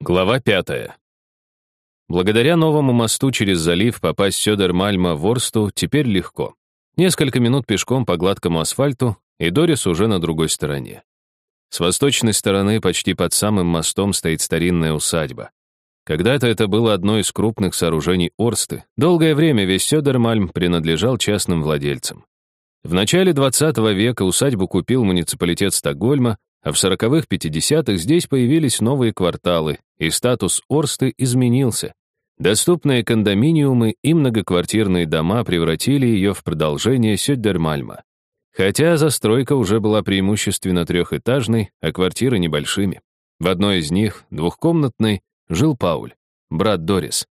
Глава пятая. Благодаря новому мосту через залив попасть Сёдермальма в Орсту теперь легко. Несколько минут пешком по гладкому асфальту, и Дорис уже на другой стороне. С восточной стороны, почти под самым мостом, стоит старинная усадьба. Когда-то это было одно из крупных сооружений Орсты. Долгое время весь Сёдермальм принадлежал частным владельцам. В начале 20 века усадьбу купил муниципалитет Стокгольма, а в 40-х-50-х здесь появились новые кварталы, и статус Орсты изменился. Доступные кондоминиумы и многоквартирные дома превратили ее в продолжение Сёддермальма. Хотя застройка уже была преимущественно трехэтажной, а квартиры небольшими. В одной из них, двухкомнатной, жил Пауль, брат Дорис.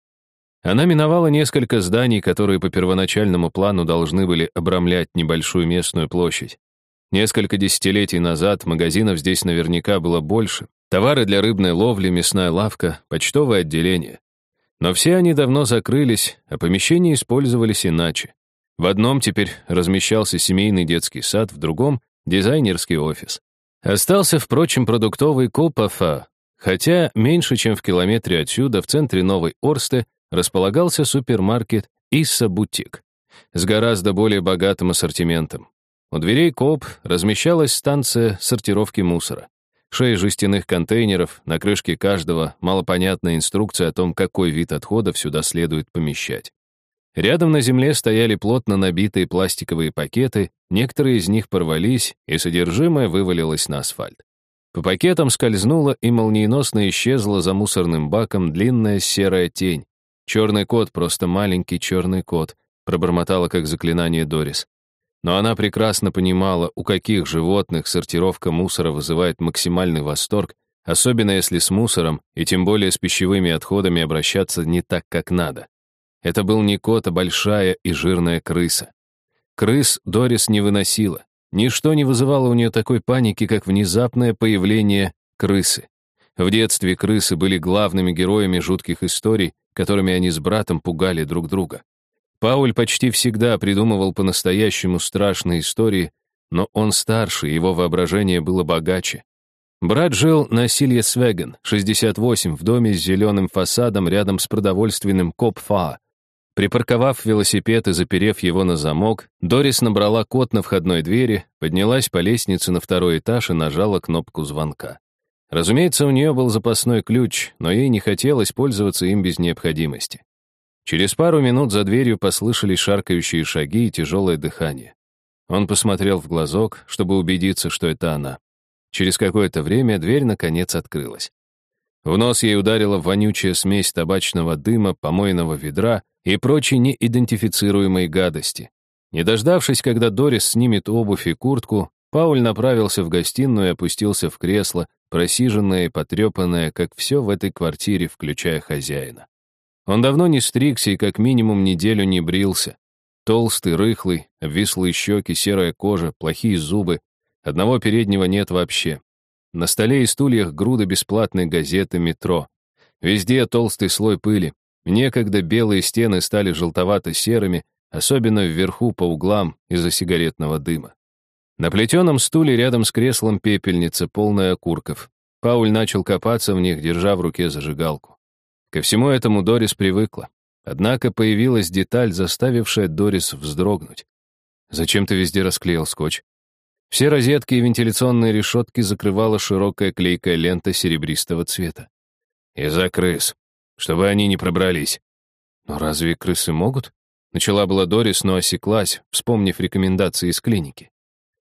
Она миновала несколько зданий, которые по первоначальному плану должны были обрамлять небольшую местную площадь. Несколько десятилетий назад магазинов здесь наверняка было больше. Товары для рыбной ловли, мясная лавка, почтовое отделение. Но все они давно закрылись, а помещения использовались иначе. В одном теперь размещался семейный детский сад, в другом — дизайнерский офис. Остался, впрочем, продуктовый Копафа, хотя меньше, чем в километре отсюда, в центре Новой Орсты, располагался супермаркет Исса Бутик с гораздо более богатым ассортиментом. У дверей КОП размещалась станция сортировки мусора. Шесть жестяных контейнеров, на крышке каждого малопонятная инструкция о том, какой вид отходов сюда следует помещать. Рядом на земле стояли плотно набитые пластиковые пакеты, некоторые из них порвались, и содержимое вывалилось на асфальт. По пакетам скользнула и молниеносно исчезла за мусорным баком длинная серая тень. «Черный кот, просто маленький черный кот», пробормотала как заклинание Дорис. Но она прекрасно понимала, у каких животных сортировка мусора вызывает максимальный восторг, особенно если с мусором и тем более с пищевыми отходами обращаться не так, как надо. Это был не кот, а большая и жирная крыса. Крыс Дорис не выносила. Ничто не вызывало у нее такой паники, как внезапное появление крысы. В детстве крысы были главными героями жутких историй, которыми они с братом пугали друг друга. Пауль почти всегда придумывал по-настоящему страшные истории, но он старше, его воображение было богаче. Брат жил на Сильесвеген, 68, в доме с зеленым фасадом рядом с продовольственным Копфа. Припарковав велосипед и заперев его на замок, Дорис набрала код на входной двери, поднялась по лестнице на второй этаж и нажала кнопку звонка. Разумеется, у нее был запасной ключ, но ей не хотелось пользоваться им без необходимости. Через пару минут за дверью послышались шаркающие шаги и тяжелое дыхание. Он посмотрел в глазок, чтобы убедиться, что это она. Через какое-то время дверь наконец открылась. В нос ей ударила вонючая смесь табачного дыма, помойного ведра и прочей неидентифицируемой гадости. Не дождавшись, когда Дорис снимет обувь и куртку, Пауль направился в гостиную и опустился в кресло, просиженное и потрепанное, как все в этой квартире, включая хозяина. Он давно не стригся и как минимум неделю не брился. Толстый, рыхлый, обвислые щеки, серая кожа, плохие зубы. Одного переднего нет вообще. На столе и стульях груда бесплатной газеты «Метро». Везде толстый слой пыли. Некогда белые стены стали желтовато-серыми, особенно вверху по углам из-за сигаретного дыма. На плетеном стуле рядом с креслом пепельница, полная окурков. Пауль начал копаться в них, держа в руке зажигалку. Ко всему этому Дорис привыкла. Однако появилась деталь, заставившая Дорис вздрогнуть. «Зачем ты везде расклеил скотч?» Все розетки и вентиляционные решетки закрывала широкая клейкая лента серебристого цвета. «Из-за крыс, чтобы они не пробрались». «Но разве крысы могут?» Начала была Дорис, но осеклась, вспомнив рекомендации из клиники.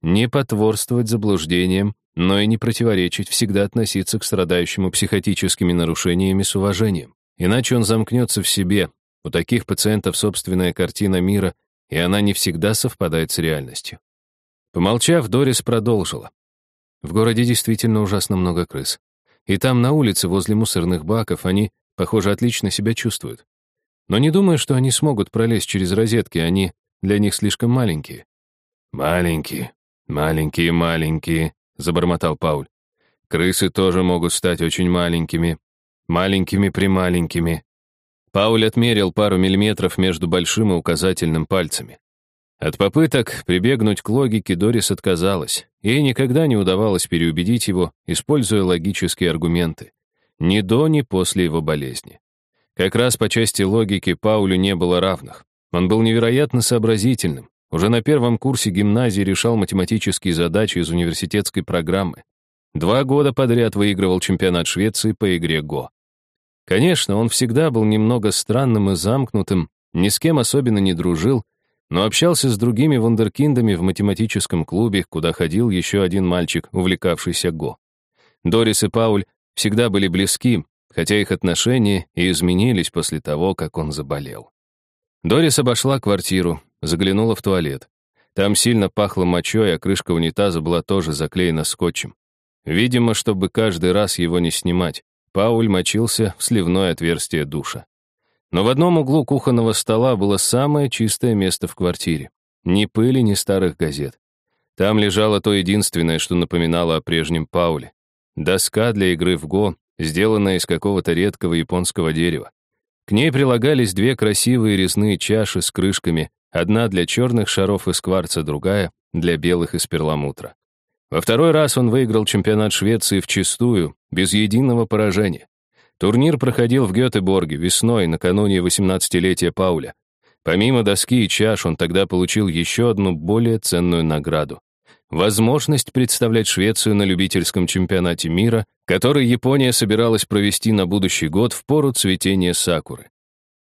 Не потворствовать заблуждениям, но и не противоречить, всегда относиться к страдающему психотическими нарушениями с уважением. Иначе он замкнется в себе. У таких пациентов собственная картина мира, и она не всегда совпадает с реальностью. Помолчав, Дорис продолжила. В городе действительно ужасно много крыс. И там, на улице, возле мусорных баков, они, похоже, отлично себя чувствуют. Но не думаю, что они смогут пролезть через розетки, они для них слишком маленькие. «Маленькие, маленькие-маленькие», — забормотал Пауль. «Крысы тоже могут стать очень маленькими. Маленькими-прималенькими». Пауль отмерил пару миллиметров между большим и указательным пальцами. От попыток прибегнуть к логике Дорис отказалась. Ей никогда не удавалось переубедить его, используя логические аргументы. Ни до, ни после его болезни. Как раз по части логики Паулю не было равных. Он был невероятно сообразительным. Уже на первом курсе гимназии решал математические задачи из университетской программы. Два года подряд выигрывал чемпионат Швеции по игре ГО. Конечно, он всегда был немного странным и замкнутым, ни с кем особенно не дружил, но общался с другими вундеркиндами в математическом клубе, куда ходил еще один мальчик, увлекавшийся Го. Дорис и Пауль всегда были близки, хотя их отношения и изменились после того, как он заболел. Дорис обошла квартиру, заглянула в туалет. Там сильно пахло мочой, а крышка унитаза была тоже заклеена скотчем. Видимо, чтобы каждый раз его не снимать, Пауль мочился в сливное отверстие душа. Но в одном углу кухонного стола было самое чистое место в квартире. Ни пыли, ни старых газет. Там лежало то единственное, что напоминало о прежнем Пауле. Доска для игры в го, сделанная из какого-то редкого японского дерева. К ней прилагались две красивые резные чаши с крышками, одна для черных шаров из кварца, другая — для белых из перламутра. Во второй раз он выиграл чемпионат Швеции в чистую, без единого поражения. Турнир проходил в Гетеборге весной, накануне 18-летия Пауля. Помимо доски и чаш, он тогда получил еще одну более ценную награду. Возможность представлять Швецию на любительском чемпионате мира, который Япония собиралась провести на будущий год в пору цветения сакуры.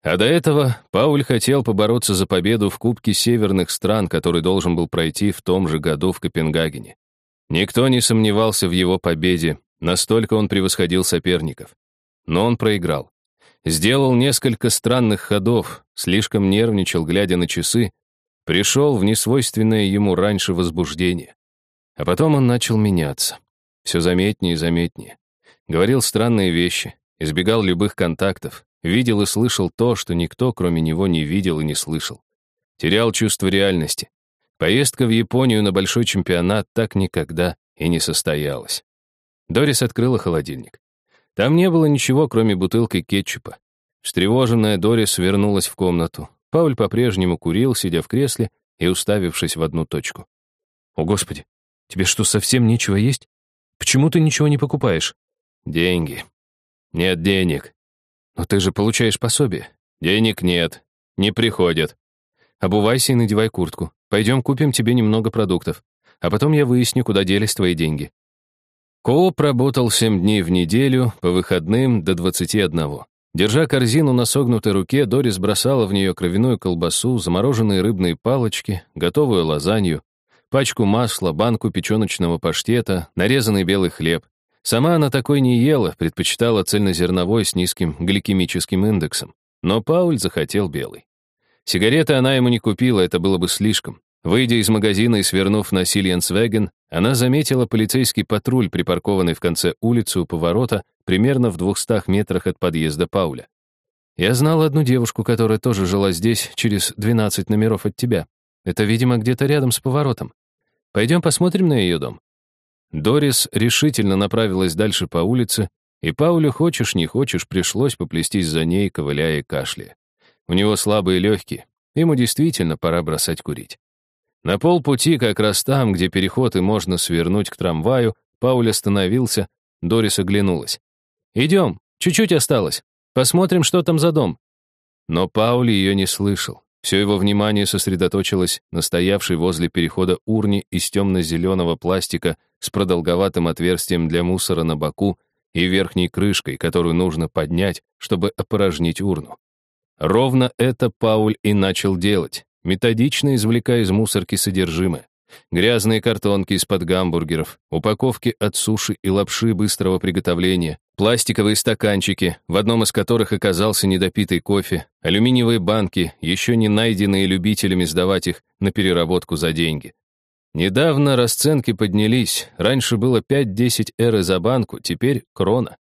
А до этого Пауль хотел побороться за победу в Кубке северных стран, который должен был пройти в том же году в Копенгагене. Никто не сомневался в его победе, настолько он превосходил соперников но он проиграл. Сделал несколько странных ходов, слишком нервничал, глядя на часы, пришел в несвойственное ему раньше возбуждение. А потом он начал меняться. Все заметнее и заметнее. Говорил странные вещи, избегал любых контактов, видел и слышал то, что никто, кроме него, не видел и не слышал. Терял чувство реальности. Поездка в Японию на большой чемпионат так никогда и не состоялась. Дорис открыла холодильник. Там не было ничего, кроме бутылки кетчупа. Встревоженная Дорис вернулась в комнату. Пауль по-прежнему курил, сидя в кресле и уставившись в одну точку. «О, Господи, тебе что, совсем нечего есть? Почему ты ничего не покупаешь?» «Деньги. Нет денег. Но ты же получаешь пособие. Денег нет. Не приходят. Обувайся и надевай куртку. Пойдем купим тебе немного продуктов. А потом я выясню, куда делись твои деньги. Кооп работал 7 дней в неделю, по выходным до 21. Держа корзину на согнутой руке, Дорис бросала в нее кровяную колбасу, замороженные рыбные палочки, готовую лазанью, пачку масла, банку печеночного паштета, нарезанный белый хлеб. Сама она такой не ела, предпочитала цельнозерновой с низким гликемическим индексом. Но Пауль захотел белый. Сигареты она ему не купила, это было бы слишком. Выйдя из магазина и свернув на Сильенсвеген, она заметила полицейский патруль, припаркованный в конце улицы у поворота, примерно в двухстах метрах от подъезда Пауля. «Я знала одну девушку, которая тоже жила здесь, через 12 номеров от тебя. Это, видимо, где-то рядом с поворотом. Пойдем посмотрим на ее дом». Дорис решительно направилась дальше по улице, и Паулю, хочешь не хочешь, пришлось поплестись за ней, ковыляя и кашляя. У него слабые легкие, ему действительно пора бросать курить. На полпути, как раз там, где переход и можно свернуть к трамваю, Пауль остановился, Дорис оглянулась. «Идем, чуть-чуть осталось. Посмотрим, что там за дом». Но Пауль ее не слышал. Все его внимание сосредоточилось на стоявшей возле перехода урне из темно-зеленого пластика с продолговатым отверстием для мусора на боку и верхней крышкой, которую нужно поднять, чтобы опорожнить урну. Ровно это Пауль и начал делать методично извлекая из мусорки содержимое. Грязные картонки из-под гамбургеров, упаковки от суши и лапши быстрого приготовления, пластиковые стаканчики, в одном из которых оказался недопитый кофе, алюминиевые банки, еще не найденные любителями сдавать их на переработку за деньги. Недавно расценки поднялись, раньше было 5-10 эры за банку, теперь крона.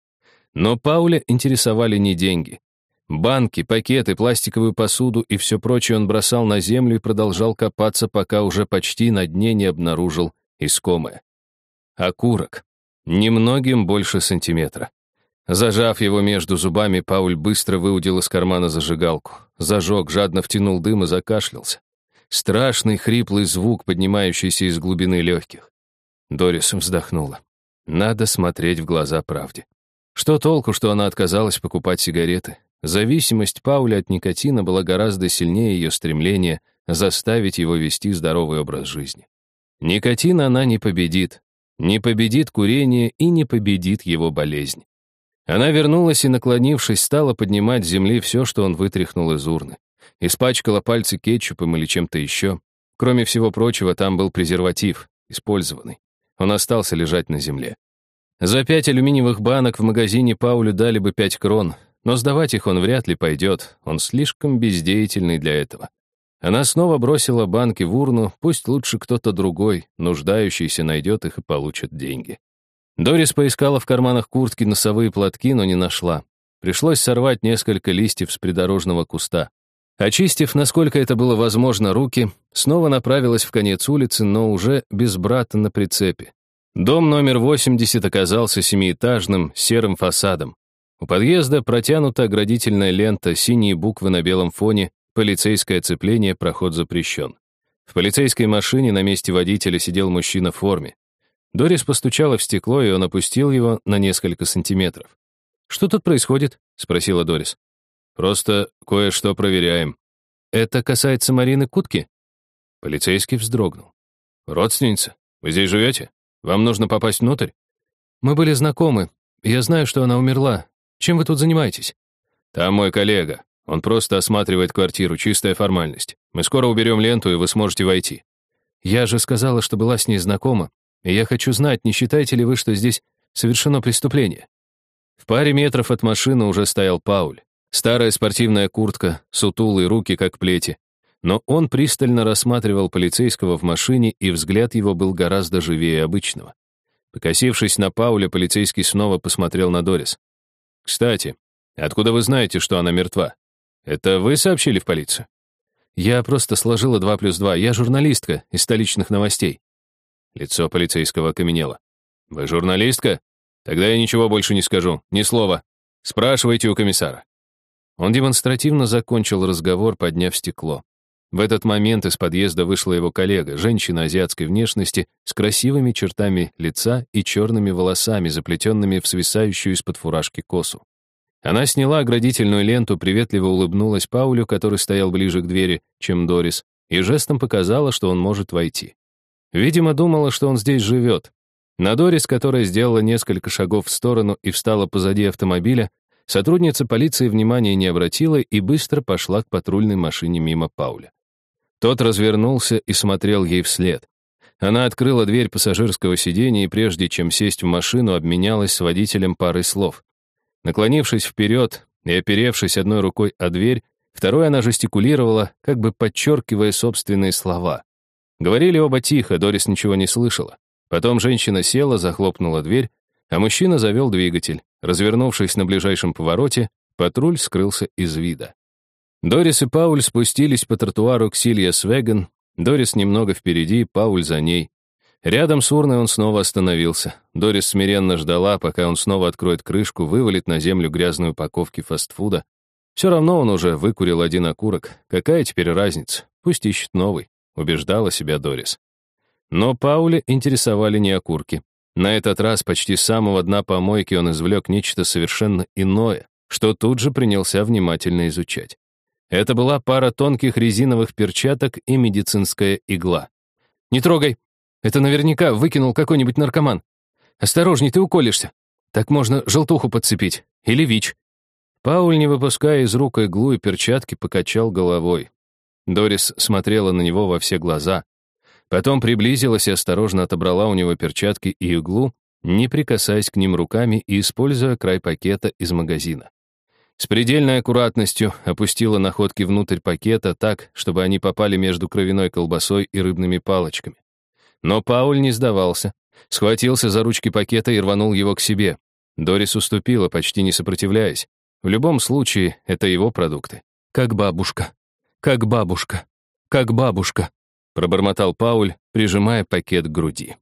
Но Пауля интересовали не деньги. Банки, пакеты, пластиковую посуду и все прочее он бросал на землю и продолжал копаться, пока уже почти на дне не обнаружил искомое. Окурок. Немногим больше сантиметра. Зажав его между зубами, Пауль быстро выудил из кармана зажигалку. Зажег, жадно втянул дым и закашлялся. Страшный хриплый звук, поднимающийся из глубины легких. Дорис вздохнула. Надо смотреть в глаза правде. Что толку, что она отказалась покупать сигареты? Зависимость Пауля от никотина была гораздо сильнее ее стремления заставить его вести здоровый образ жизни. Никотин она не победит, не победит курение и не победит его болезнь. Она вернулась и, наклонившись, стала поднимать с земли все, что он вытряхнул из урны. Испачкала пальцы кетчупом или чем-то еще. Кроме всего прочего, там был презерватив, использованный. Он остался лежать на земле. За пять алюминиевых банок в магазине Паулю дали бы пять крон, но сдавать их он вряд ли пойдет, он слишком бездеятельный для этого. Она снова бросила банки в урну, пусть лучше кто-то другой, нуждающийся, найдет их и получит деньги. Дорис поискала в карманах куртки носовые платки, но не нашла. Пришлось сорвать несколько листьев с придорожного куста. Очистив, насколько это было возможно, руки, снова направилась в конец улицы, но уже без брата на прицепе. Дом номер 80 оказался семиэтажным, серым фасадом. У подъезда протянута оградительная лента, синие буквы на белом фоне, полицейское оцепление, проход запрещен. В полицейской машине на месте водителя сидел мужчина в форме. Дорис постучала в стекло, и он опустил его на несколько сантиметров. «Что тут происходит?» — спросила Дорис. «Просто кое-что проверяем». «Это касается Марины Кутки?» Полицейский вздрогнул. «Родственница? Вы здесь живете? Вам нужно попасть внутрь?» «Мы были знакомы. Я знаю, что она умерла. Чем вы тут занимаетесь?» «Там мой коллега. Он просто осматривает квартиру, чистая формальность. Мы скоро уберем ленту, и вы сможете войти». «Я же сказала, что была с ней знакома. И я хочу знать, не считаете ли вы, что здесь совершено преступление?» В паре метров от машины уже стоял Пауль. Старая спортивная куртка, сутулые руки, как плети. Но он пристально рассматривал полицейского в машине, и взгляд его был гораздо живее обычного. Покосившись на Пауля, полицейский снова посмотрел на Дорис. «Кстати, откуда вы знаете, что она мертва? Это вы сообщили в полицию?» «Я просто сложила два плюс два. Я журналистка из столичных новостей». Лицо полицейского окаменело. «Вы журналистка? Тогда я ничего больше не скажу. Ни слова. Спрашивайте у комиссара». Он демонстративно закончил разговор, подняв стекло. В этот момент из подъезда вышла его коллега, женщина азиатской внешности, с красивыми чертами лица и черными волосами, заплетенными в свисающую из-под фуражки косу. Она сняла оградительную ленту, приветливо улыбнулась Паулю, который стоял ближе к двери, чем Дорис, и жестом показала, что он может войти. Видимо, думала, что он здесь живет. На Дорис, которая сделала несколько шагов в сторону и встала позади автомобиля, сотрудница полиции внимания не обратила и быстро пошла к патрульной машине мимо Пауля. Тот развернулся и смотрел ей вслед. Она открыла дверь пассажирского сиденья и прежде чем сесть в машину, обменялась с водителем парой слов. Наклонившись вперед и оперевшись одной рукой о дверь, второй она жестикулировала, как бы подчеркивая собственные слова. Говорили оба тихо, Дорис ничего не слышала. Потом женщина села, захлопнула дверь, а мужчина завел двигатель. Развернувшись на ближайшем повороте, патруль скрылся из вида. Дорис и Пауль спустились по тротуару к Силья Свеген. Дорис немного впереди, Пауль за ней. Рядом с урной он снова остановился. Дорис смиренно ждала, пока он снова откроет крышку, вывалит на землю грязную упаковки фастфуда. Все равно он уже выкурил один окурок. Какая теперь разница? Пусть ищет новый, убеждала себя Дорис. Но Пауля интересовали не окурки. На этот раз почти с самого дна помойки он извлек нечто совершенно иное, что тут же принялся внимательно изучать. Это была пара тонких резиновых перчаток и медицинская игла. «Не трогай! Это наверняка выкинул какой-нибудь наркоман. Осторожней, ты уколешься. Так можно желтуху подцепить. Или ВИЧ». Пауль, не выпуская из рук иглу и перчатки, покачал головой. Дорис смотрела на него во все глаза. Потом приблизилась и осторожно отобрала у него перчатки и иглу, не прикасаясь к ним руками и используя край пакета из магазина. С предельной аккуратностью опустила находки внутрь пакета так, чтобы они попали между кровяной колбасой и рыбными палочками. Но Пауль не сдавался, схватился за ручки пакета и рванул его к себе. Дорис уступила, почти не сопротивляясь. В любом случае, это его продукты. «Как бабушка, как бабушка, как бабушка», пробормотал Пауль, прижимая пакет к груди.